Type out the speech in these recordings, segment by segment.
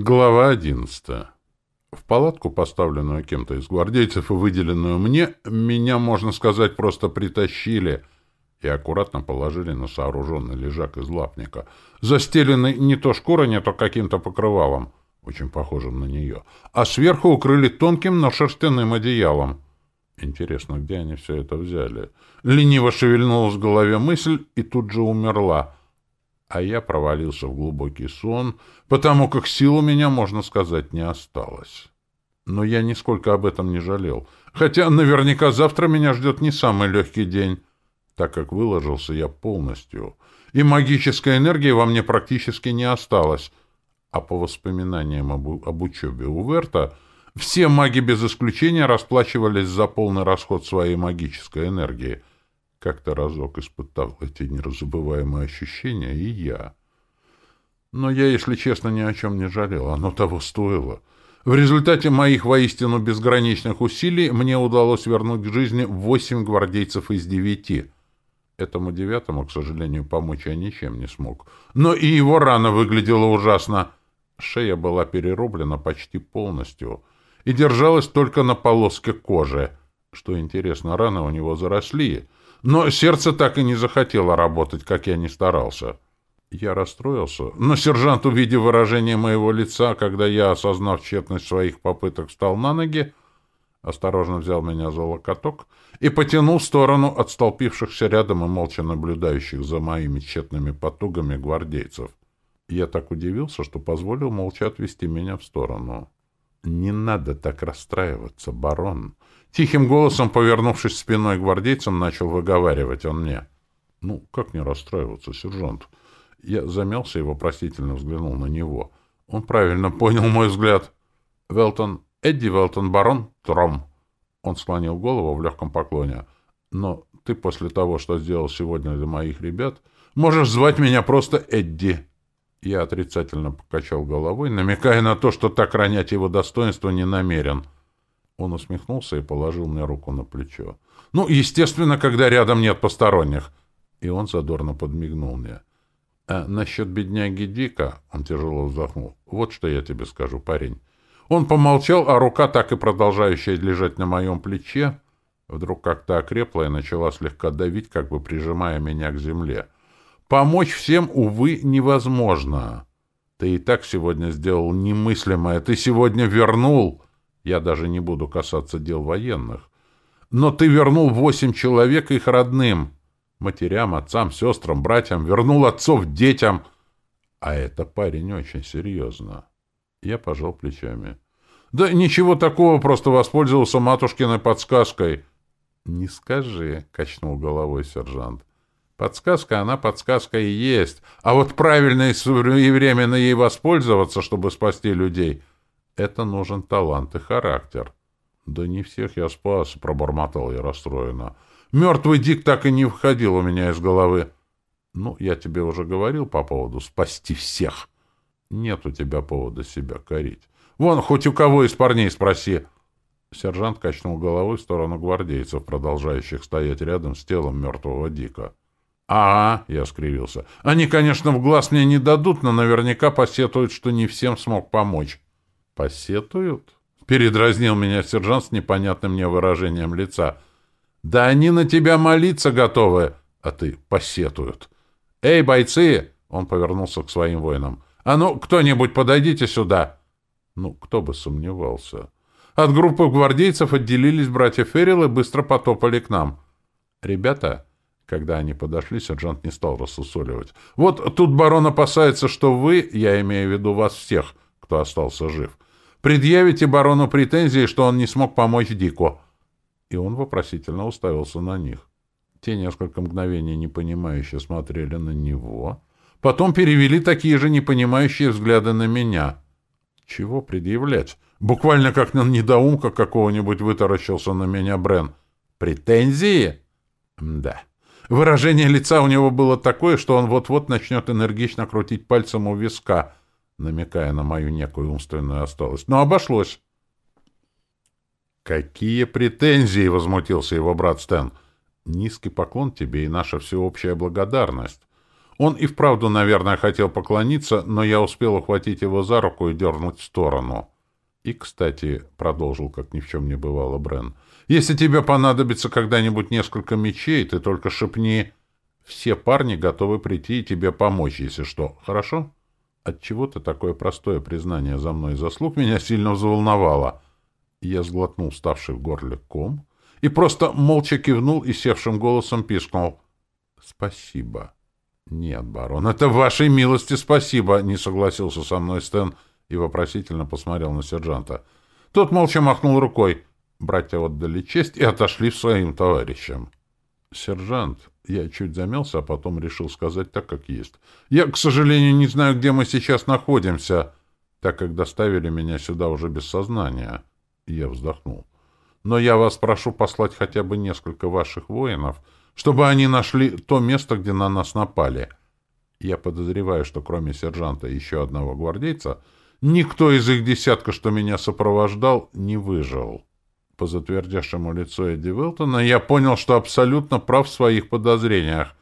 Глава одиннадцатая. В палатку, поставленную кем-то из гвардейцев и выделенную мне, меня, можно сказать, просто притащили и аккуратно положили на сооруженный лежак из лапника, застеленный не то шкурой, не то каким-то покрывалом, очень похожим на нее, а сверху укрыли тонким, но шерстяным одеялом. Интересно, где они все это взяли? Лениво шевельнулась в голове мысль и тут же умерла — а я провалился в глубокий сон, потому как сил у меня, можно сказать, не осталось. Но я нисколько об этом не жалел, хотя наверняка завтра меня ждет не самый легкий день, так как выложился я полностью, и магической энергии во мне практически не осталось, а по воспоминаниям об, об учебе у Верта, все маги без исключения расплачивались за полный расход своей магической энергии — как-то разок испытал эти неразабываемые ощущения и я. Но я, если честно, ни о чем не жалел. Оно того стоило. В результате моих воистину безграничных усилий мне удалось вернуть к жизни восемь гвардейцев из девяти. Этому девятому, к сожалению, помочь я ничем не смог. Но и его рана выглядела ужасно. Шея была перерублена почти полностью и держалась только на полоске кожи. Что интересно, раны у него заросли, но сердце так и не захотело работать, как я не старался. Я расстроился, но сержант, увидев выражение моего лица, когда я, осознав тщетность своих попыток, встал на ноги, осторожно взял меня за локоток и потянул в сторону от столпившихся рядом и молча наблюдающих за моими тщетными потугами гвардейцев. Я так удивился, что позволил молча отвести меня в сторону. «Не надо так расстраиваться, барон», Тихим голосом, повернувшись спиной к гвардейцам, начал выговаривать он мне. «Ну, как не расстраиваться, сержант?» Я замялся и вопросительно взглянул на него. Он правильно понял мой взгляд. «Велтон, Эдди Велтон, барон Тром». Он склонил голову в легком поклоне. «Но ты после того, что сделал сегодня для моих ребят, можешь звать меня просто Эдди». Я отрицательно покачал головой, намекая на то, что так ронять его достоинство не намерен — он усмехнулся и положил мне руку на плечо. «Ну, естественно, когда рядом нет посторонних!» И он задорно подмигнул мне. «А насчет бедняги Дика...» — он тяжело вздохнул. «Вот что я тебе скажу, парень». Он помолчал, а рука, так и продолжающая лежать на моем плече, вдруг как-то окрепла и начала слегка давить, как бы прижимая меня к земле. «Помочь всем, увы, невозможно. Ты и так сегодня сделал немыслимое. Ты сегодня вернул...» Я даже не буду касаться дел военных. Но ты вернул восемь человек их родным. Матерям, отцам, сестрам, братьям. Вернул отцов детям. А это парень очень серьезно. Я пожал плечами. Да ничего такого, просто воспользовался матушкиной подсказкой. Не скажи, качнул головой сержант. Подсказка, она подсказка и есть. А вот правильно и своевременно ей воспользоваться, чтобы спасти людей — это нужен талант и характер. Да не всех я спас, пробормотал я расстроенно. Мертвый Дик так и не входил у меня из головы. Ну, я тебе уже говорил по поводу спасти всех. Нет у тебя повода себя корить. Вон, хоть у кого из парней спроси. Сержант качнул головой в сторону гвардейцев, продолжающих стоять рядом с телом мертвого Дика. «Ага», — я скривился. «Они, конечно, в глаз мне не дадут, но наверняка посетуют, что не всем смог помочь». «Посетуют?» — передразнил меня сержант с непонятным мне выражением лица. «Да они на тебя молиться готовы, а ты посетуют». «Эй, бойцы!» — он повернулся к своим воинам. «А ну, кто-нибудь подойдите сюда!» Ну, кто бы сомневался. От группы гвардейцев отделились братья Феррил и быстро потопали к нам. «Ребята...» Когда они подошли, сержант не стал рассусоливать. «Вот тут барон опасается, что вы, я имею в виду вас всех, кто остался жив, Предъявите барону претензии, что он не смог помочь Дику. И он вопросительно уставился на них. Те несколько мгновений непонимающе смотрели на него, потом перевели такие же непонимающие взгляды на меня. Чего предъявлять? Буквально как на недоумка какого-нибудь вытаращился на меня Брен. Претензии? Да. Выражение лица у него было такое, что он вот-вот начнет энергично крутить пальцем у виска, намекая на мою некую умственную осталость. Но обошлось. «Какие претензии!» — возмутился его брат Стэн. «Низкий поклон тебе и наша всеобщая благодарность. Он и вправду, наверное, хотел поклониться, но я успел ухватить его за руку и дернуть в сторону. И, кстати, продолжил, как ни в чем не бывало Брен, если тебе понадобится когда-нибудь несколько мечей, ты только шепни. Все парни готовы прийти и тебе помочь, если что. Хорошо? Отчего-то такое простое признание за мной заслуг меня сильно взволновало. Я сглотнул ставший в горле ком и просто молча кивнул и севшим голосом пискнул. «Спасибо». «Нет, барон, это вашей милости спасибо», — не согласился со мной Стэн и вопросительно посмотрел на сержанта. Тот молча махнул рукой. Братья отдали честь и отошли своим товарищам. «Сержант», я чуть замялся, а потом решил сказать так, как есть. «Я, к сожалению, не знаю, где мы сейчас находимся, так как доставили меня сюда уже без сознания». Я вздохнул. «Но я вас прошу послать хотя бы несколько ваших воинов, чтобы они нашли то место, где на нас напали. Я подозреваю, что кроме сержанта и еще одного гвардейца, никто из их десятка, что меня сопровождал, не выжил». По затвердевшему лицу Эдди Уилтона я понял, что абсолютно прав в своих подозрениях.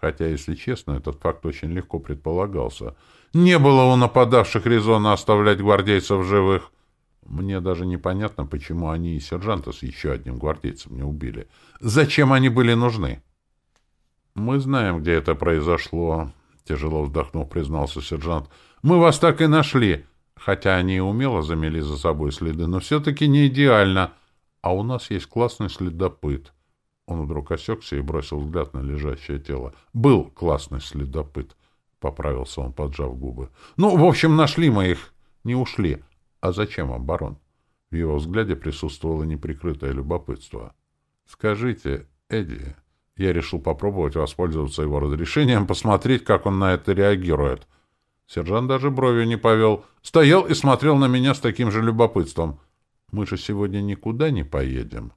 Хотя, если честно, этот факт очень легко предполагался. Не было у нападавших резона оставлять гвардейцев живых. Мне даже непонятно, почему они и сержанта с еще одним гвардейцем не убили. Зачем они были нужны? «Мы знаем, где это произошло», — тяжело вздохнув, признался сержант. «Мы вас так и нашли, хотя они и умело замели за собой следы, но все-таки не идеально». А у нас есть классный следопыт. Он вдруг осекся и бросил взгляд на лежащее тело. Был классный следопыт, — поправился он, поджав губы. Ну, в общем, нашли мы их. Не ушли. А зачем вам, барон? В его взгляде присутствовало неприкрытое любопытство. Скажите, Эдди, я решил попробовать воспользоваться его разрешением, посмотреть, как он на это реагирует. Сержант даже бровью не повел. Стоял и смотрел на меня с таким же любопытством. Мы же сегодня никуда не поедем.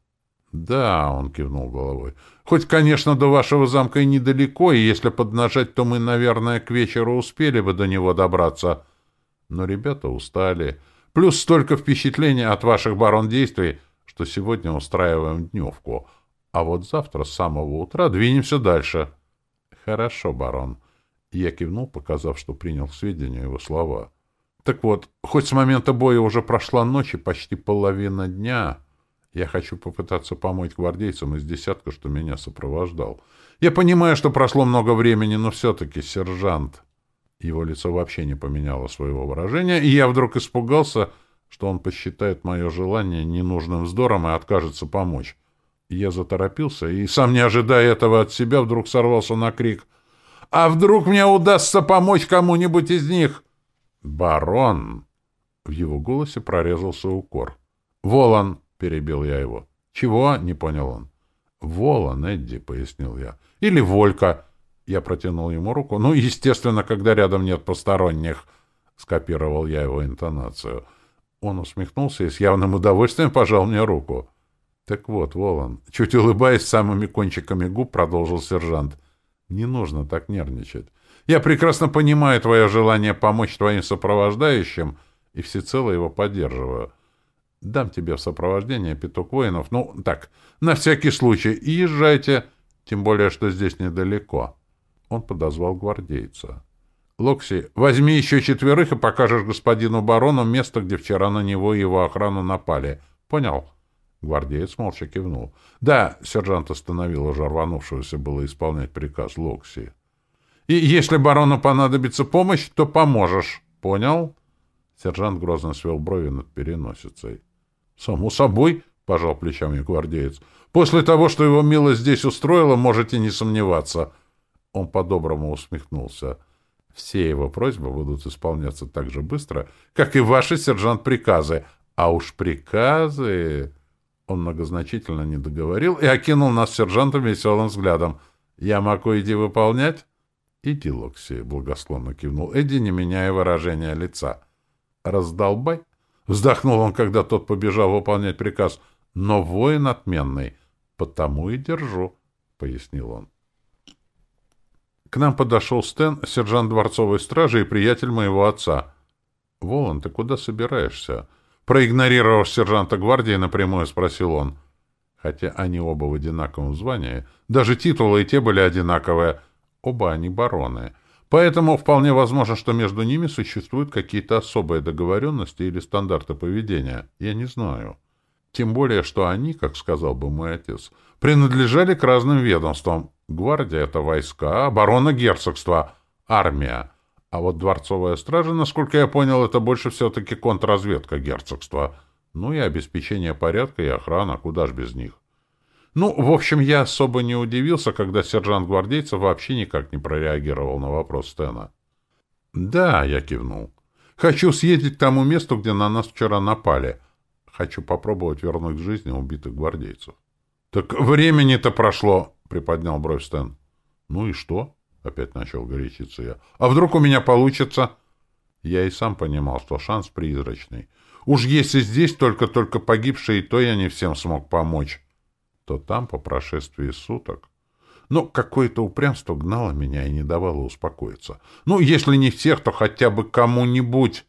— Да, — он кивнул головой. — Хоть, конечно, до вашего замка и недалеко, и если поднажать, то мы, наверное, к вечеру успели бы до него добраться. Но ребята устали. Плюс столько впечатлений от ваших барон-действий, что сегодня устраиваем дневку. А вот завтра с самого утра двинемся дальше. — Хорошо, барон. Я кивнул, показав, что принял к сведению его слова. — так вот, хоть с момента боя уже прошла ночь и почти половина дня, я хочу попытаться помочь гвардейцам из десятка, что меня сопровождал. Я понимаю, что прошло много времени, но все-таки сержант. Его лицо вообще не поменяло своего выражения, и я вдруг испугался, что он посчитает мое желание ненужным вздором и откажется помочь. Я заторопился, и, сам не ожидая этого от себя, вдруг сорвался на крик. «А вдруг мне удастся помочь кому-нибудь из них?» «Барон!» В его голосе прорезался укор. «Волан!» — перебил я его. «Чего?» — не понял он. «Волан, Эдди», — пояснил я. «Или Волька». Я протянул ему руку. «Ну, естественно, когда рядом нет посторонних», — скопировал я его интонацию. Он усмехнулся и с явным удовольствием пожал мне руку. «Так вот, Волан», — чуть улыбаясь самыми кончиками губ, продолжил сержант. «Не нужно так нервничать. Я прекрасно понимаю твое желание помочь твоим сопровождающим и всецело его поддерживаю. Дам тебе в сопровождение пяток воинов. Ну, так, на всякий случай. И езжайте, тем более, что здесь недалеко. Он подозвал гвардейца. «Локси, возьми еще четверых и покажешь господину барону место, где вчера на него и его охрану напали. Понял?» Гвардеец молча кивнул. «Да», — сержант остановил уже рванувшегося было исполнять приказ Локси. И если барону понадобится помощь, то поможешь. Понял? Сержант грозно свел брови над переносицей. — Само собой, — пожал плечами гвардеец. — После того, что его милость здесь устроила, можете не сомневаться. Он по-доброму усмехнулся. Все его просьбы будут исполняться так же быстро, как и ваши, сержант, приказы. А уж приказы... Он многозначительно не договорил и окинул нас сержантом веселым взглядом. «Я могу иди выполнять?» «Иди, Локси», — благословно кивнул Эдди, не меняя выражения лица. «Раздолбай!» — вздохнул он, когда тот побежал выполнять приказ. «Но воин отменный, потому и держу», — пояснил он. К нам подошел Стэн, сержант дворцовой стражи и приятель моего отца. «Волан, ты куда собираешься?» Проигнорировав сержанта гвардии, напрямую спросил он. Хотя они оба в одинаковом звании, даже титулы и те были одинаковые — Оба они бароны. Поэтому вполне возможно, что между ними существуют какие-то особые договоренности или стандарты поведения. Я не знаю. Тем более, что они, как сказал бы мой отец, принадлежали к разным ведомствам. Гвардия — это войска, оборона герцогства, армия. А вот дворцовая стража, насколько я понял, это больше все-таки контрразведка герцогства. Ну и обеспечение порядка и охрана, куда ж без них. Ну, в общем, я особо не удивился, когда сержант гвардейцев вообще никак не прореагировал на вопрос Стена. «Да», — я кивнул. «Хочу съездить к тому месту, где на нас вчера напали. Хочу попробовать вернуть к жизни убитых гвардейцев». «Так времени-то прошло», — приподнял бровь Стэн. «Ну и что?» — опять начал горячиться я. «А вдруг у меня получится?» Я и сам понимал, что шанс призрачный. Уж если здесь только-только погибшие, то я не всем смог помочь то там, по прошествии суток... Но какое-то упрямство гнало меня и не давало успокоиться. Ну, если не всех, то хотя бы кому-нибудь.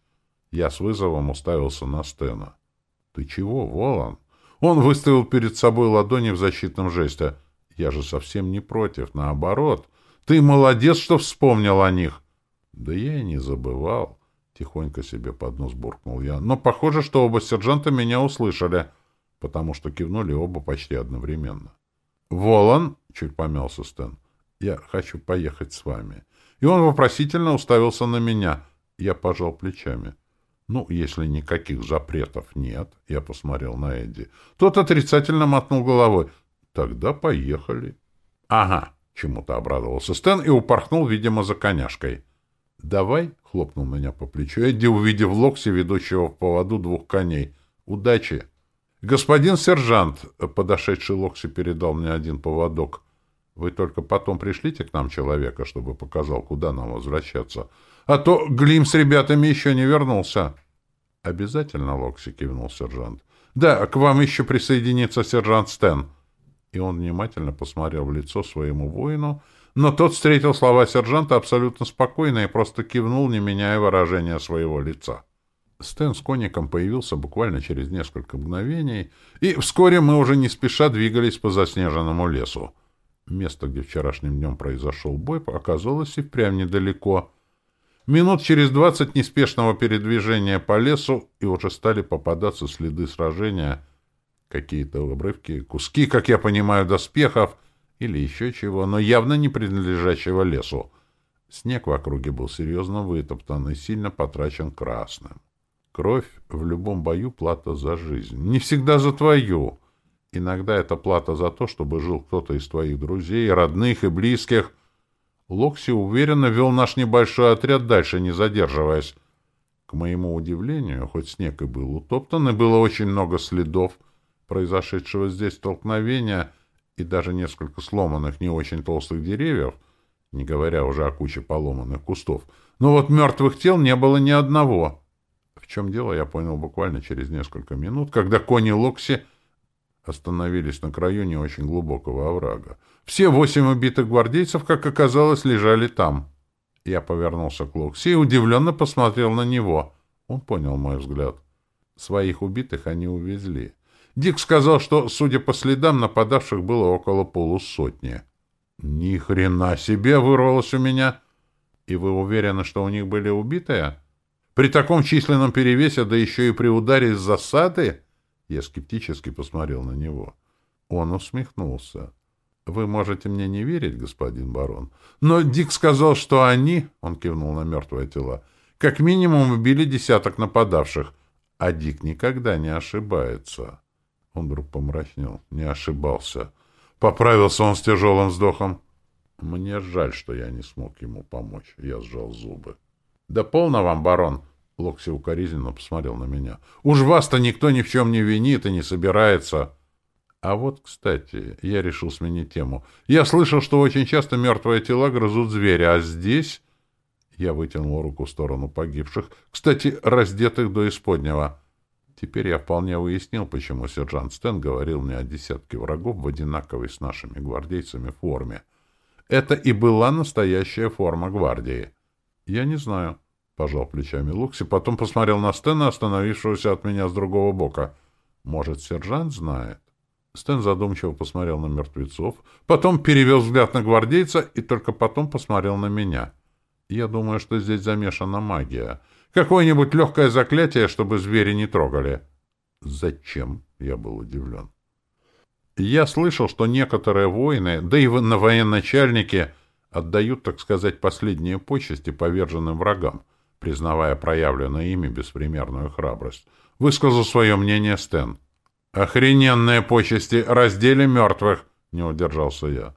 Я с вызовом уставился на Стена. — Ты чего, Волан? Он выставил перед собой ладони в защитном жесте. Я же совсем не против, наоборот. Ты молодец, что вспомнил о них. — Да я и не забывал. Тихонько себе под нос буркнул я. Но похоже, что оба сержанта меня услышали. — потому что кивнули оба почти одновременно. «Волан!» — чуть помялся Стэн. «Я хочу поехать с вами». И он вопросительно уставился на меня. Я пожал плечами. «Ну, если никаких запретов нет», — я посмотрел на Эдди. Тот отрицательно мотнул головой. «Тогда поехали». «Ага», — чему-то обрадовался Стэн и упорхнул, видимо, за коняшкой. «Давай», — хлопнул меня по плечу Эдди, увидев Локси, ведущего в поводу двух коней. «Удачи!» «Господин сержант», — подошедший Локси передал мне один поводок, — «вы только потом пришлите к нам человека, чтобы показал, куда нам возвращаться. А то Глим с ребятами еще не вернулся». «Обязательно, Локси», — кивнул сержант. «Да, к вам еще присоединится сержант Стэн». И он внимательно посмотрел в лицо своему воину, но тот встретил слова сержанта абсолютно спокойно и просто кивнул, не меняя выражения своего лица. Стэн с конником появился буквально через несколько мгновений, и вскоре мы уже не спеша двигались по заснеженному лесу. Место, где вчерашним днем произошел бой, оказалось и впрямь недалеко. Минут через двадцать неспешного передвижения по лесу, и уже стали попадаться следы сражения, какие-то обрывки, куски, как я понимаю, доспехов или еще чего, но явно не принадлежащего лесу. Снег в округе был серьезно вытоптан и сильно потрачен красным. Кровь в любом бою — плата за жизнь. Не всегда за твою. Иногда это плата за то, чтобы жил кто-то из твоих друзей, родных и близких. Локси уверенно вел наш небольшой отряд дальше, не задерживаясь. К моему удивлению, хоть снег и был утоптан, и было очень много следов произошедшего здесь столкновения и даже несколько сломанных не очень толстых деревьев, не говоря уже о куче поломанных кустов, но вот мертвых тел не было ни одного чем дело, я понял буквально через несколько минут, когда кони Локси остановились на краю не очень глубокого оврага. Все восемь убитых гвардейцев, как оказалось, лежали там. Я повернулся к Локси и удивленно посмотрел на него. Он понял мой взгляд. Своих убитых они увезли. Дик сказал, что, судя по следам, нападавших было около полусотни. «Ни хрена себе!» — вырвалось у меня. «И вы уверены, что у них были убитые?» При таком численном перевесе, да еще и при ударе из засады? Я скептически посмотрел на него. Он усмехнулся. Вы можете мне не верить, господин барон, но Дик сказал, что они, он кивнул на мертвое тело, как минимум убили десяток нападавших, а Дик никогда не ошибается. Он вдруг помрачнел. Не ошибался. Поправился он с тяжелым вздохом. Мне жаль, что я не смог ему помочь. Я сжал зубы. Да полно вам, барон. Локси укоризненно посмотрел на меня. Уж вас-то никто ни в чем не винит и не собирается. А вот, кстати, я решил сменить тему. Я слышал, что очень часто мертвые тела грызут звери, а здесь... Я вытянул руку в сторону погибших, кстати, раздетых до исподнего. Теперь я вполне уяснил, почему сержант Стэн говорил мне о десятке врагов в одинаковой с нашими гвардейцами форме. Это и была настоящая форма гвардии. Я не знаю. Пожал плечами Лукси, потом посмотрел на Стэна, остановившегося от меня с другого бока. Может, сержант знает? Стэн задумчиво посмотрел на мертвецов, потом перевел взгляд на гвардейца и только потом посмотрел на меня. Я думаю, что здесь замешана магия. Какое-нибудь легкое заклятие, чтобы звери не трогали. Зачем? Я был удивлен. Я слышал, что некоторые воины, да и на военачальники, отдают, так сказать, последние почести поверженным врагам, признавая проявленную ими беспримерную храбрость. Высказал свое мнение Стэн. «Охрененные почести! Раздели мертвых!» — не удержался я.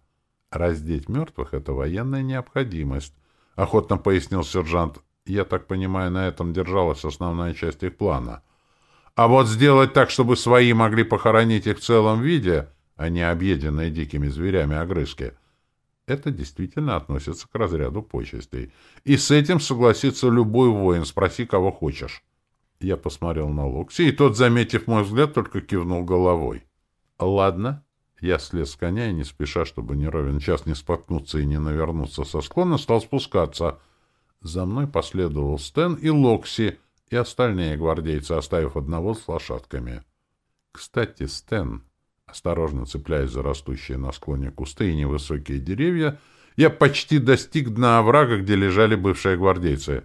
«Раздеть мертвых — это военная необходимость», — охотно пояснил сержант. «Я так понимаю, на этом держалась основная часть их плана». А вот сделать так, чтобы свои могли похоронить их в целом виде, а не объеденные дикими зверями огрызки, это действительно относится к разряду почестей. И с этим согласится любой воин, спроси, кого хочешь. Я посмотрел на Лукси, и тот, заметив мой взгляд, только кивнул головой. «Ладно». Я слез с коня и, не спеша, чтобы не ровен час не споткнуться и не навернуться со склона, стал спускаться. За мной последовал Стэн и Локси, и остальные гвардейцы, оставив одного с лошадками. Кстати, Стэн, осторожно цепляясь за растущие на склоне кусты и невысокие деревья, я почти достиг дна оврага, где лежали бывшие гвардейцы.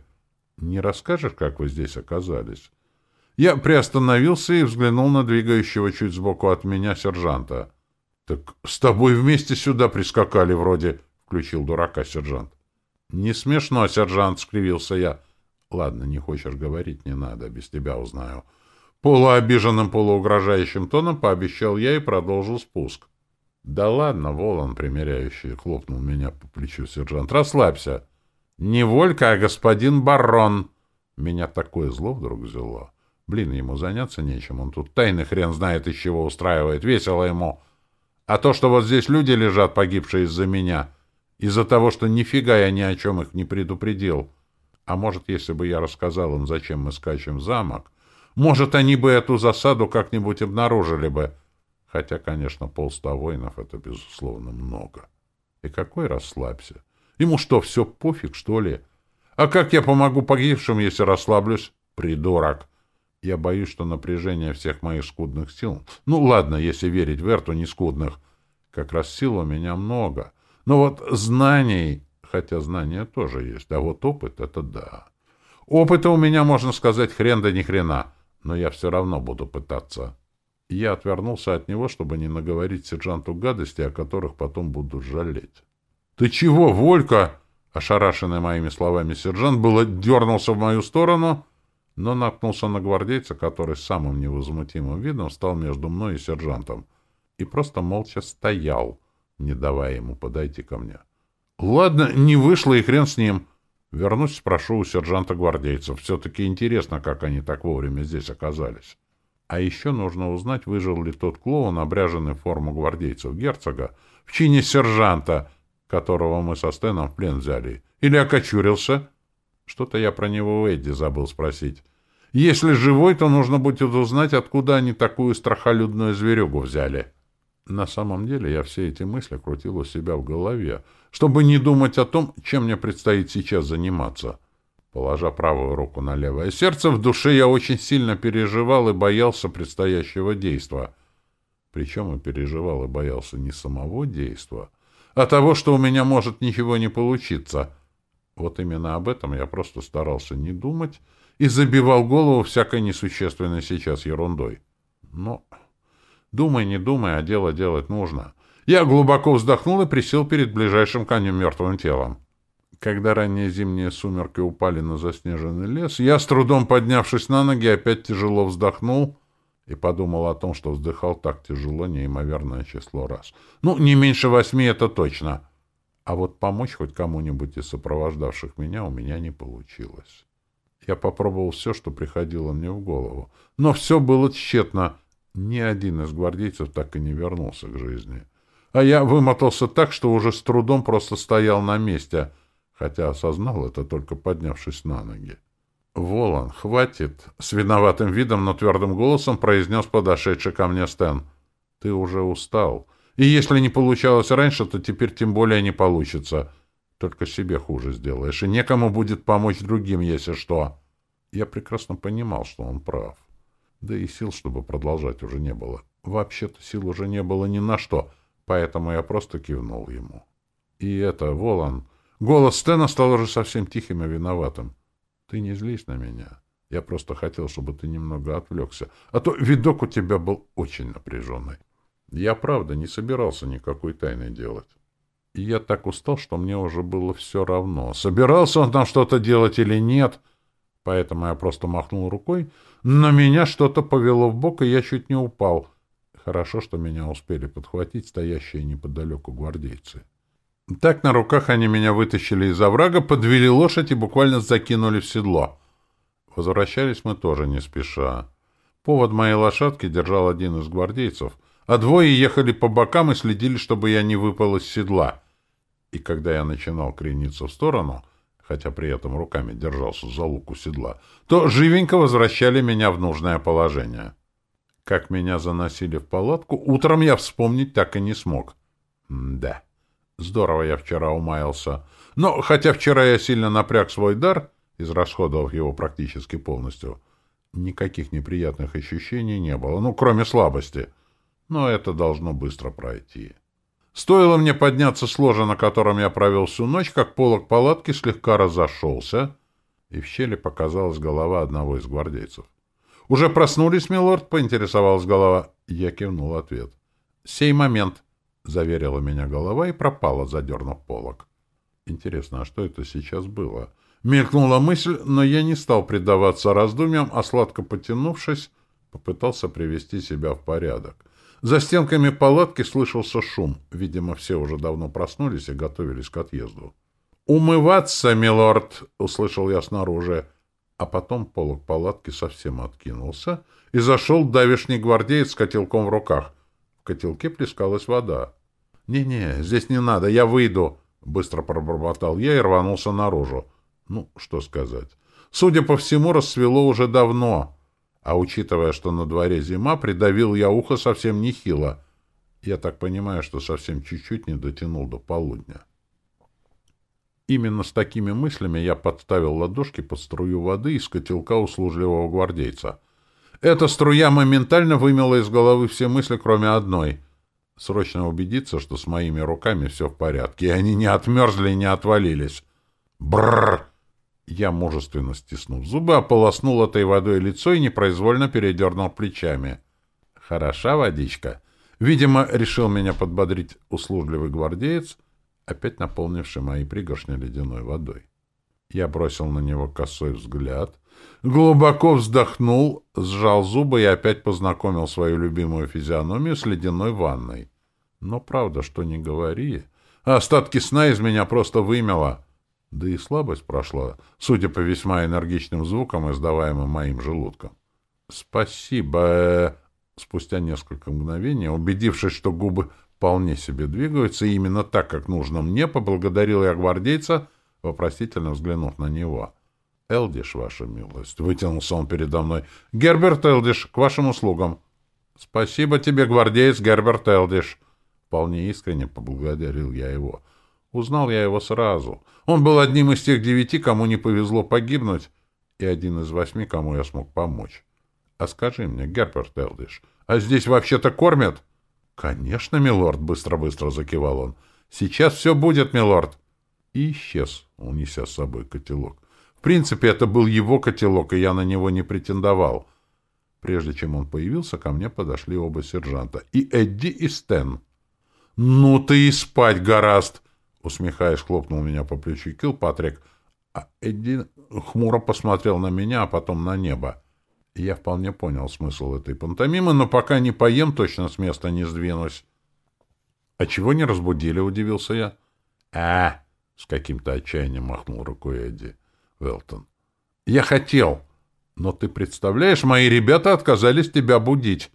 Не расскажешь, как вы здесь оказались? Я приостановился и взглянул на двигающего чуть сбоку от меня сержанта. — Так с тобой вместе сюда прискакали вроде, — включил дурака сержант. — Не смешно, сержант, — скривился я. Ладно, не хочешь говорить, не надо, без тебя узнаю. Полуобиженным, полуугрожающим тоном пообещал я и продолжил спуск. Да ладно, Волан, примеряющий, хлопнул меня по плечу сержант. Расслабься. Не Волька, а господин барон. Меня такое зло вдруг взяло. Блин, ему заняться нечем. Он тут тайный хрен знает, из чего устраивает. Весело ему. А то, что вот здесь люди лежат, погибшие из-за меня, из-за того, что нифига я ни о чем их не предупредил, а может, если бы я рассказал им, зачем мы скачем в замок, может, они бы эту засаду как-нибудь обнаружили бы. Хотя, конечно, полста воинов — это, безусловно, много. И какой расслабься? Ему что, все пофиг, что ли? А как я помогу погибшим, если расслаблюсь? Придурок! Я боюсь, что напряжение всех моих скудных сил... Ну, ладно, если верить в Эрту, не скудных. Как раз сил у меня много. Но вот знаний хотя знания тоже есть, а вот опыт — это да. Опыта у меня, можно сказать, хрен да ни хрена, но я все равно буду пытаться. Я отвернулся от него, чтобы не наговорить сержанту гадости, о которых потом буду жалеть. — Ты чего, Волька? — ошарашенный моими словами сержант было дернулся в мою сторону, но наткнулся на гвардейца, который самым невозмутимым видом стал между мной и сержантом, и просто молча стоял, не давая ему подойти ко мне. Ладно, не вышло, и хрен с ним. Вернусь, спрошу у сержанта гвардейцев. Все-таки интересно, как они так вовремя здесь оказались. А еще нужно узнать, выжил ли тот клоун, обряженный в форму гвардейцев герцога, в чине сержанта, которого мы со Стеном в плен взяли. Или окочурился? Что-то я про него у Эдди забыл спросить. Если живой, то нужно будет узнать, откуда они такую страхолюдную зверюгу взяли. На самом деле я все эти мысли крутил у себя в голове, чтобы не думать о том, чем мне предстоит сейчас заниматься. Положа правую руку на левое сердце, в душе я очень сильно переживал и боялся предстоящего действа. Причем и переживал и боялся не самого действа, а того, что у меня может ничего не получиться. Вот именно об этом я просто старался не думать и забивал голову всякой несущественной сейчас ерундой. Но... Думай, не думай, а дело делать нужно. Я глубоко вздохнул и присел перед ближайшим конем мертвым телом. Когда ранние зимние сумерки упали на заснеженный лес, я, с трудом поднявшись на ноги, опять тяжело вздохнул и подумал о том, что вздыхал так тяжело неимоверное число раз. Ну, не меньше восьми — это точно. А вот помочь хоть кому-нибудь из сопровождавших меня у меня не получилось. Я попробовал все, что приходило мне в голову. Но все было тщетно — ни один из гвардейцев так и не вернулся к жизни. А я вымотался так, что уже с трудом просто стоял на месте, хотя осознал это, только поднявшись на ноги. «Волан, хватит!» — с виноватым видом, но твердым голосом произнес подошедший ко мне Стэн. «Ты уже устал. И если не получалось раньше, то теперь тем более не получится. Только себе хуже сделаешь, и некому будет помочь другим, если что». Я прекрасно понимал, что он прав. Да и сил, чтобы продолжать, уже не было. Вообще-то сил уже не было ни на что, поэтому я просто кивнул ему. И это, Волан, Голос Стена стал уже совсем тихим и виноватым. Ты не злись на меня. Я просто хотел, чтобы ты немного отвлекся. А то видок у тебя был очень напряженный. Я, правда, не собирался никакой тайны делать. И я так устал, что мне уже было все равно, собирался он там что-то делать или нет. Поэтому я просто махнул рукой, но меня что-то повело в бок, и я чуть не упал. Хорошо, что меня успели подхватить стоящие неподалеку гвардейцы. Так на руках они меня вытащили из оврага, подвели лошадь и буквально закинули в седло. Возвращались мы тоже не спеша. Повод моей лошадки держал один из гвардейцев, а двое ехали по бокам и следили, чтобы я не выпал из седла. И когда я начинал крениться в сторону, хотя при этом руками держался за луку седла, то живенько возвращали меня в нужное положение. Как меня заносили в палатку, утром я вспомнить так и не смог. Да. Здорово я вчера умаялся. Но, хотя вчера я сильно напряг свой дар, израсходовав его практически полностью, никаких неприятных ощущений не было, ну, кроме слабости. Но это должно быстро пройти. Стоило мне подняться с ложа, на котором я провел всю ночь, как полог палатки слегка разошелся, и в щели показалась голова одного из гвардейцев. «Уже проснулись, милорд?» — поинтересовалась голова. Я кивнул ответ. «Сей момент», заверила меня голова и пропала, задернув полок. Интересно, а что это сейчас было? Мелькнула мысль, но я не стал предаваться раздумьям, а сладко потянувшись, попытался привести себя в порядок. За стенками палатки слышался шум. Видимо, все уже давно проснулись и готовились к отъезду. «Умываться, милорд!» — услышал я снаружи. А потом полок палатки совсем откинулся, и зашел давишний гвардеец с котелком в руках. В котелке плескалась вода. «Не-не, здесь не надо, я выйду», — быстро пробормотал я и рванулся наружу. Ну, что сказать. Судя по всему, рассвело уже давно, а учитывая, что на дворе зима, придавил я ухо совсем нехило. Я так понимаю, что совсем чуть-чуть не дотянул до полудня. Именно с такими мыслями я подставил ладошки под струю воды из котелка услужливого гвардейца. Эта струя моментально вымела из головы все мысли, кроме одной — Срочно убедиться, что с моими руками все в порядке, и они не отмерзли и не отвалились. Бррр! Я мужественно стиснув зубы, ополоснул этой водой лицо и непроизвольно передернул плечами. Хороша водичка. Видимо, решил меня подбодрить услужливый гвардеец, опять наполнивший мои пригоршни ледяной водой. Я бросил на него косой взгляд, глубоко вздохнул, сжал зубы и опять познакомил свою любимую физиономию с ледяной ванной. Но правда, что не говори, остатки сна из меня просто вымело. Да и слабость прошла, судя по весьма энергичным звукам, издаваемым моим желудком. «Спасибо!» Спустя несколько мгновений, убедившись, что губы вполне себе двигаются, и именно так, как нужно мне, поблагодарил я гвардейца — вопросительно взглянув на него. «Элдиш, ваша милость!» — вытянулся он передо мной. «Герберт Элдиш, к вашим услугам!» «Спасибо тебе, гвардеец Герберт Элдиш!» Вполне искренне поблагодарил я его. Узнал я его сразу. Он был одним из тех девяти, кому не повезло погибнуть, и один из восьми, кому я смог помочь. — А скажи мне, Герберт Элдиш, а здесь вообще-то кормят? — Конечно, милорд, — быстро-быстро закивал он. — Сейчас все будет, милорд. И исчез унеся с собой котелок. В принципе, это был его котелок, и я на него не претендовал. Прежде чем он появился, ко мне подошли оба сержанта. И Эдди, и Стэн. «Ну ты и спать гораст!» Усмехаясь, хлопнул меня по плечу Килл Патрик. А Эдди хмуро посмотрел на меня, а потом на небо. Я вполне понял смысл этой пантомимы, но пока не поем, точно с места не сдвинусь. — А чего не разбудили? — удивился я. — А, с каким-то отчаянием махнул рукой Эдди Велтон. «Я хотел, но ты представляешь, мои ребята отказались тебя будить».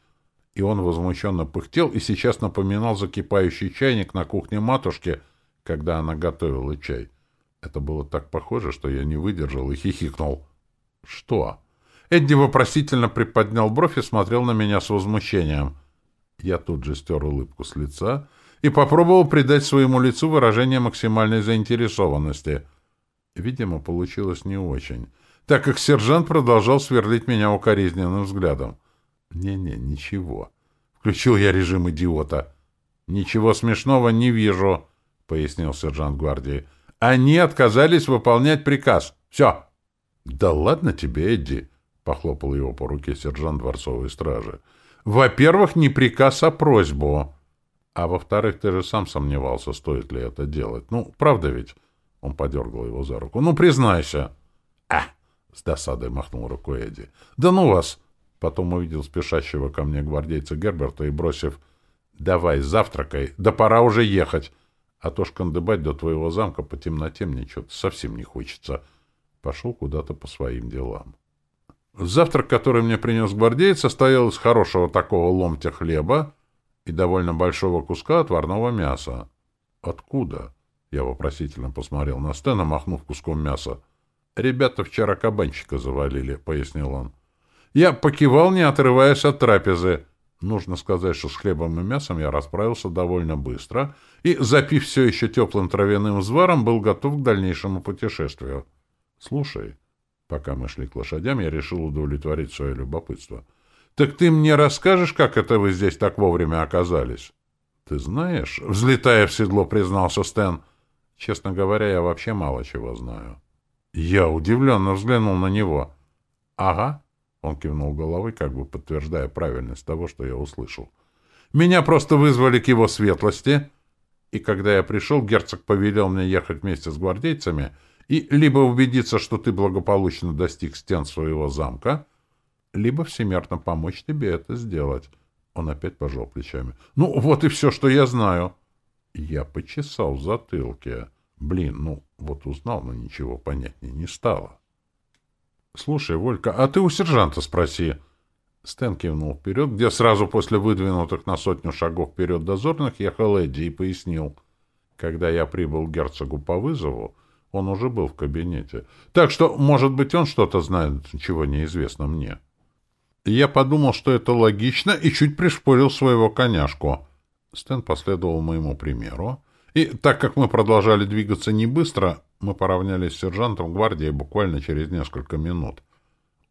И он возмущенно пыхтел и сейчас напоминал закипающий чайник на кухне матушки, когда она готовила чай. Это было так похоже, что я не выдержал и хихикнул. «Что?» Эдди вопросительно приподнял бровь и смотрел на меня с возмущением. Я тут же стер улыбку с лица и попробовал придать своему лицу выражение максимальной заинтересованности. Видимо, получилось не очень, так как сержант продолжал сверлить меня укоризненным взглядом. «Не-не, ничего». Включил я режим идиота. «Ничего смешного не вижу», — пояснил сержант гвардии. Они отказались выполнять приказ. Все. Да ладно тебе, Эдди, — похлопал его по руке сержант дворцовой стражи. Во-первых, не приказ, а просьбу. А во-вторых, ты же сам сомневался, стоит ли это делать. Ну, правда ведь? Он подергал его за руку. Ну, признайся. А! С досадой махнул рукой Эдди. Да ну вас! Потом увидел спешащего ко мне гвардейца Герберта и, бросив «Давай, завтракай, да пора уже ехать, а то шкандыбать до твоего замка по темноте мне что-то совсем не хочется». Пошел куда-то по своим делам. Завтрак, который мне принес гвардеец, состоял из хорошего такого ломтя хлеба и довольно большого куска отварного мяса. «Откуда?» Я вопросительно посмотрел на Стена, махнув куском мяса. «Ребята вчера кабанчика завалили», — пояснил он. Я покивал, не отрываясь от трапезы. Нужно сказать, что с хлебом и мясом я расправился довольно быстро и, запив все еще теплым травяным зваром, был готов к дальнейшему путешествию. Слушай, пока мы шли к лошадям, я решил удовлетворить свое любопытство. Так ты мне расскажешь, как это вы здесь так вовремя оказались? Ты знаешь, взлетая в седло, признался Стэн. Честно говоря, я вообще мало чего знаю. Я удивленно взглянул на него. Ага, он кивнул головой, как бы подтверждая правильность того, что я услышал. «Меня просто вызвали к его светлости, и когда я пришел, герцог повелел мне ехать вместе с гвардейцами и либо убедиться, что ты благополучно достиг стен своего замка, либо всемерно помочь тебе это сделать». Он опять пожал плечами. «Ну, вот и все, что я знаю». Я почесал в затылке. Блин, ну, вот узнал, но ничего понятнее не стало. «Слушай, Волька, а ты у сержанта спроси». Стэн кивнул вперед, где сразу после выдвинутых на сотню шагов вперед дозорных ехал Эдди и пояснил. Когда я прибыл к герцогу по вызову, он уже был в кабинете. Так что, может быть, он что-то знает, чего неизвестно мне. Я подумал, что это логично, и чуть пришпорил своего коняшку. Стэн последовал моему примеру. И так как мы продолжали двигаться не быстро, мы поравнялись с сержантом гвардии буквально через несколько минут.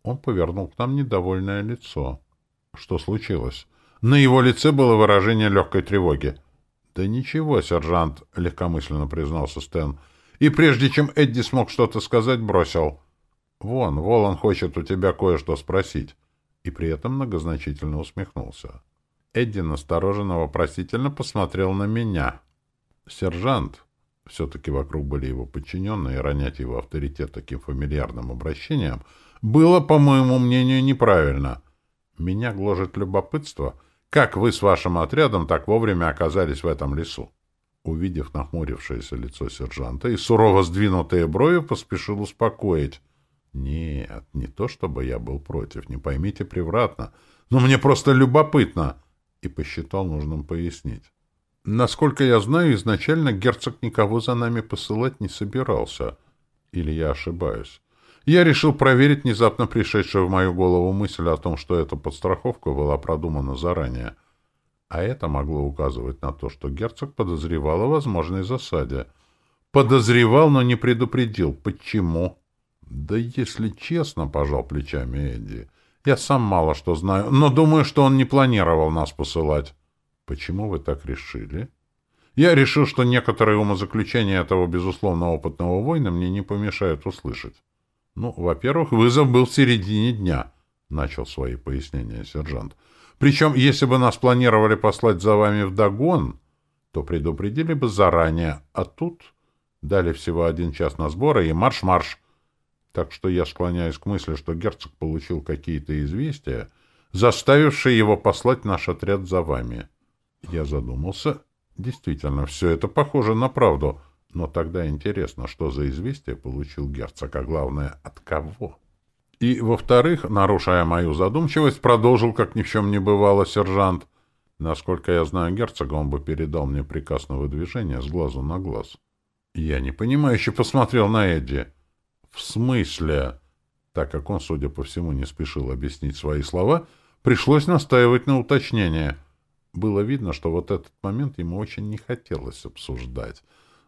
Он повернул к нам недовольное лицо. Что случилось? На его лице было выражение легкой тревоги. «Да ничего, сержант», — легкомысленно признался Стэн. И прежде чем Эдди смог что-то сказать, бросил. «Вон, Волан хочет у тебя кое-что спросить». И при этом многозначительно усмехнулся. Эдди настороженно вопросительно посмотрел на меня. «Сержант», все-таки вокруг были его подчиненные, и ронять его авторитет таким фамильярным обращением было, по моему мнению, неправильно. Меня гложет любопытство, как вы с вашим отрядом так вовремя оказались в этом лесу. Увидев нахмурившееся лицо сержанта и сурово сдвинутые брови, поспешил успокоить. Нет, не то чтобы я был против, не поймите превратно, но мне просто любопытно, и посчитал нужным пояснить. Насколько я знаю, изначально герцог никого за нами посылать не собирался. Или я ошибаюсь? Я решил проверить внезапно пришедшую в мою голову мысль о том, что эта подстраховка была продумана заранее. А это могло указывать на то, что герцог подозревал о возможной засаде. Подозревал, но не предупредил. Почему? Да если честно, пожал плечами Эдди, я сам мало что знаю, но думаю, что он не планировал нас посылать. Почему вы так решили? Я решил, что некоторые умозаключения этого, безусловно, опытного воина мне не помешают услышать. Ну, во-первых, вызов был в середине дня, — начал свои пояснения сержант. Причем, если бы нас планировали послать за вами в догон, то предупредили бы заранее, а тут дали всего один час на сборы и марш-марш. Так что я склоняюсь к мысли, что герцог получил какие-то известия, заставившие его послать наш отряд за вами. — я задумался. Действительно, все это похоже на правду. Но тогда интересно, что за известие получил герцог, а главное, от кого? И, во-вторых, нарушая мою задумчивость, продолжил, как ни в чем не бывало, сержант. Насколько я знаю герцога, он бы передал мне приказ на выдвижение с глазу на глаз. Я непонимающе посмотрел на Эдди. В смысле? Так как он, судя по всему, не спешил объяснить свои слова, пришлось настаивать на уточнение — было видно, что вот этот момент ему очень не хотелось обсуждать.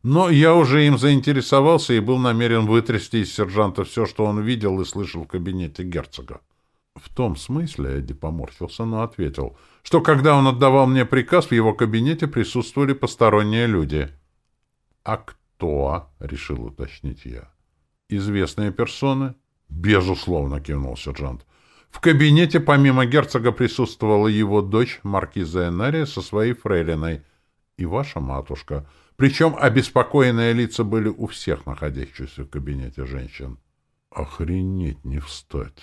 Но я уже им заинтересовался и был намерен вытрясти из сержанта все, что он видел и слышал в кабинете герцога. В том смысле, Эдди поморщился, но ответил, что когда он отдавал мне приказ, в его кабинете присутствовали посторонние люди. — А «Кто?» — решил уточнить я. «Известные персоны?» «Безусловно», — кивнул сержант. В кабинете помимо герцога присутствовала его дочь, маркиза Энария, со своей фрейлиной, и ваша матушка. Причем обеспокоенные лица были у всех находящихся в кабинете женщин. Охренеть не встать.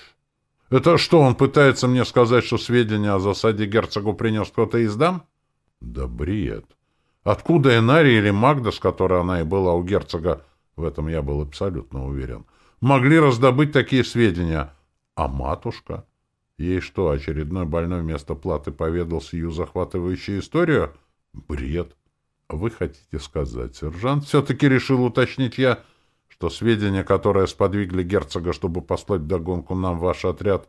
Это что, он пытается мне сказать, что сведения о засаде герцогу принес кто-то из дам? Да бред. Откуда Энария или Магда, с которой она и была у герцога, в этом я был абсолютно уверен, могли раздобыть такие сведения — а матушка? Ей что, очередной больной вместо платы поведал сию захватывающую историю? Бред. Вы хотите сказать, сержант? Все-таки решил уточнить я, что сведения, которые сподвигли герцога, чтобы послать догонку нам ваш отряд,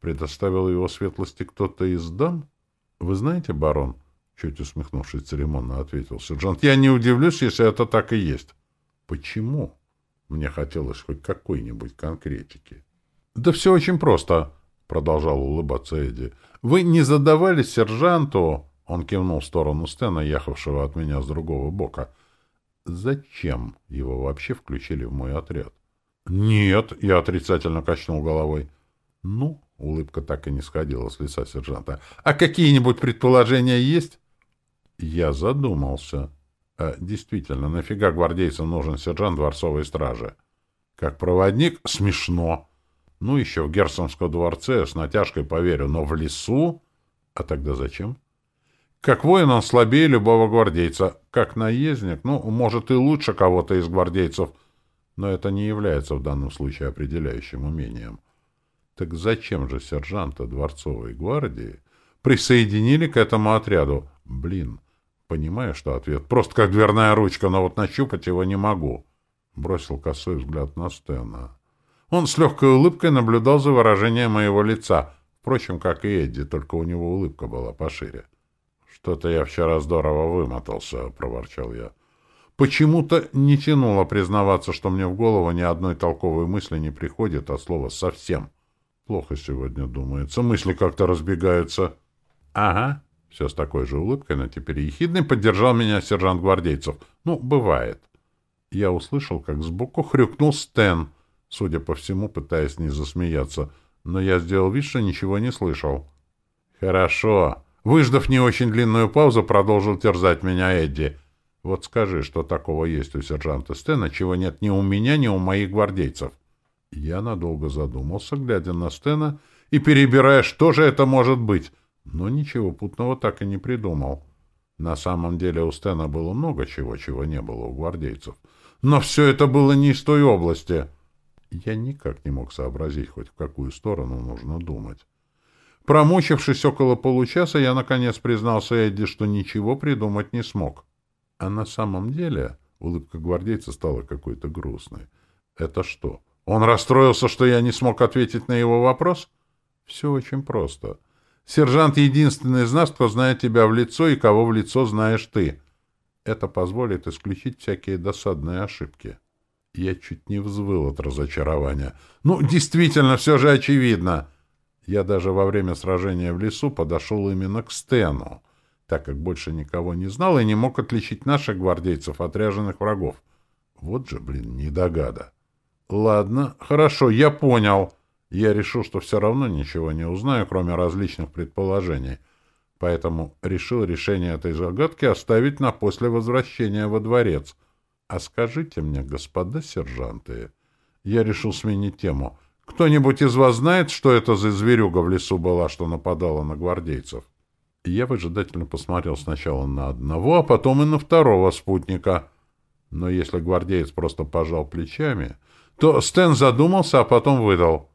предоставил его светлости кто-то из дам? Вы знаете, барон? Чуть усмехнувшись церемонно, ответил сержант. Я не удивлюсь, если это так и есть. Почему? Мне хотелось хоть какой-нибудь конкретики. Да все очень просто, продолжал улыбаться Эдди. Вы не задавали сержанту, он кивнул в сторону Стена, ехавшего от меня с другого бока. Зачем его вообще включили в мой отряд? Нет, я отрицательно качнул головой. Ну, улыбка так и не сходила с лица сержанта. А какие-нибудь предположения есть? Я задумался. А, действительно, нафига гвардейцам нужен сержант дворцовой стражи? Как проводник смешно. Ну, еще в Герценском дворце с натяжкой поверю, но в лесу? А тогда зачем? Как воин он слабее любого гвардейца. Как наездник, ну, может, и лучше кого-то из гвардейцев, но это не является в данном случае определяющим умением. Так зачем же сержанта дворцовой гвардии присоединили к этому отряду? Блин, понимаю, что ответ просто как дверная ручка, но вот нащупать его не могу. Бросил косой взгляд на Стена. Он с легкой улыбкой наблюдал за выражением моего лица, впрочем, как и Эдди, только у него улыбка была пошире. «Что-то я вчера здорово вымотался», — проворчал я. Почему-то не тянуло признаваться, что мне в голову ни одной толковой мысли не приходит, а слово «совсем». Плохо сегодня думается, мысли как-то разбегаются. «Ага», — все с такой же улыбкой, но теперь ехидный, поддержал меня сержант гвардейцев. «Ну, бывает». Я услышал, как сбоку хрюкнул Стэн — судя по всему, пытаясь не засмеяться, но я сделал вид, что ничего не слышал. «Хорошо». Выждав не очень длинную паузу, продолжил терзать меня Эдди. «Вот скажи, что такого есть у сержанта Стена, чего нет ни у меня, ни у моих гвардейцев». Я надолго задумался, глядя на Стена и перебирая, что же это может быть, но ничего путного так и не придумал. На самом деле у Стена было много чего, чего не было у гвардейцев. Но все это было не из той области — я никак не мог сообразить, хоть в какую сторону нужно думать. Промучившись около получаса, я наконец признался Эдди, что ничего придумать не смог. А на самом деле улыбка гвардейца стала какой-то грустной. Это что? Он расстроился, что я не смог ответить на его вопрос? Все очень просто. Сержант единственный из нас, кто знает тебя в лицо и кого в лицо знаешь ты. Это позволит исключить всякие досадные ошибки. Я чуть не взвыл от разочарования. Ну, действительно, все же очевидно. Я даже во время сражения в лесу подошел именно к Стену, так как больше никого не знал и не мог отличить наших гвардейцев от ряженых врагов. Вот же, блин, недогада. Ладно, хорошо, я понял. Я решил, что все равно ничего не узнаю, кроме различных предположений. Поэтому решил решение этой загадки оставить на после возвращения во дворец — а скажите мне, господа сержанты, я решил сменить тему. Кто-нибудь из вас знает, что это за зверюга в лесу была, что нападала на гвардейцев? я выжидательно посмотрел сначала на одного, а потом и на второго спутника. Но если гвардеец просто пожал плечами, то Стэн задумался, а потом выдал.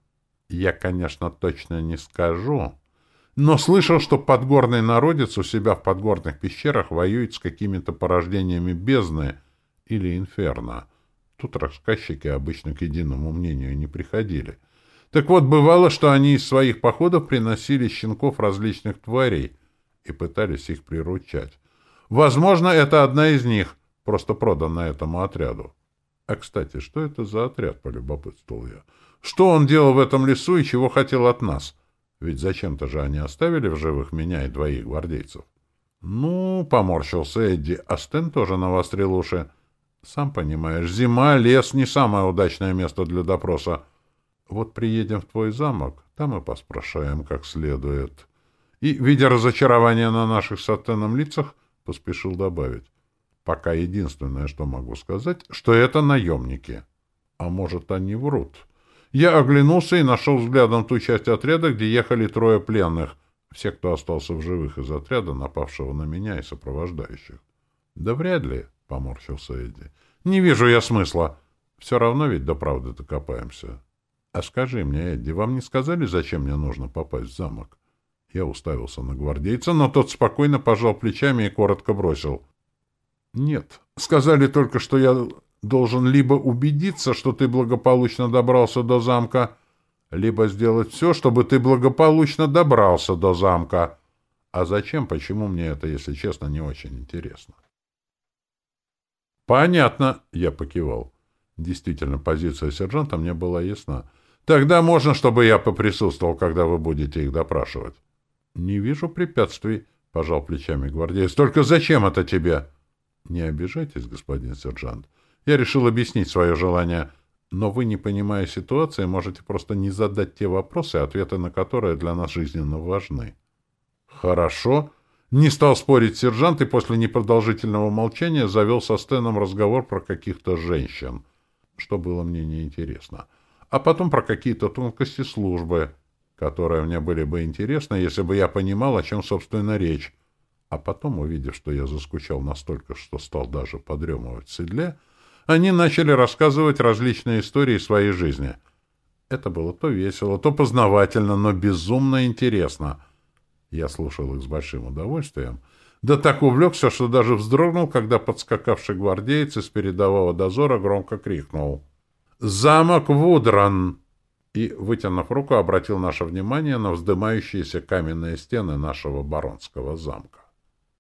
Я, конечно, точно не скажу, но слышал, что подгорный народец у себя в подгорных пещерах воюет с какими-то порождениями бездны — или инферно. Тут рассказчики обычно к единому мнению не приходили. Так вот, бывало, что они из своих походов приносили щенков различных тварей и пытались их приручать. Возможно, это одна из них, просто проданная этому отряду. А, кстати, что это за отряд, полюбопытствовал я? Что он делал в этом лесу и чего хотел от нас? Ведь зачем-то же они оставили в живых меня и двоих гвардейцев. Ну, поморщился Эдди, а Стэн тоже навострил уши. Сам понимаешь, зима, лес — не самое удачное место для допроса. Вот приедем в твой замок, там и поспрашаем как следует. И, видя разочарование на наших сатенном лицах, поспешил добавить. Пока единственное, что могу сказать, что это наемники. А может, они врут. Я оглянулся и нашел взглядом ту часть отряда, где ехали трое пленных. Все, кто остался в живых из отряда, напавшего на меня и сопровождающих. — Да вряд ли, — поморщился Эдди. — Не вижу я смысла. Все равно ведь до правды докопаемся. — А скажи мне, Эдди, вам не сказали, зачем мне нужно попасть в замок? Я уставился на гвардейца, но тот спокойно пожал плечами и коротко бросил. — Нет. Сказали только, что я должен либо убедиться, что ты благополучно добрался до замка, либо сделать все, чтобы ты благополучно добрался до замка. А зачем, почему мне это, если честно, не очень интересно. Понятно, я покивал. Действительно, позиция сержанта мне была ясна. Тогда можно, чтобы я поприсутствовал, когда вы будете их допрашивать. Не вижу препятствий, пожал плечами гвардеец. Только зачем это тебе? Не обижайтесь, господин сержант. Я решил объяснить свое желание. Но вы, не понимая ситуации, можете просто не задать те вопросы, ответы на которые для нас жизненно важны. Хорошо. Не стал спорить сержант и после непродолжительного молчания завел со Стеном разговор про каких-то женщин, что было мне неинтересно. А потом про какие-то тонкости службы, которые мне были бы интересны, если бы я понимал, о чем, собственно, речь. А потом, увидев, что я заскучал настолько, что стал даже подремывать в седле, они начали рассказывать различные истории своей жизни. Это было то весело, то познавательно, но безумно интересно. Я слушал их с большим удовольствием, да так увлекся, что даже вздрогнул, когда подскакавший гвардеец из передового дозора громко крикнул «Замок Вудран!» и, вытянув руку, обратил наше внимание на вздымающиеся каменные стены нашего баронского замка.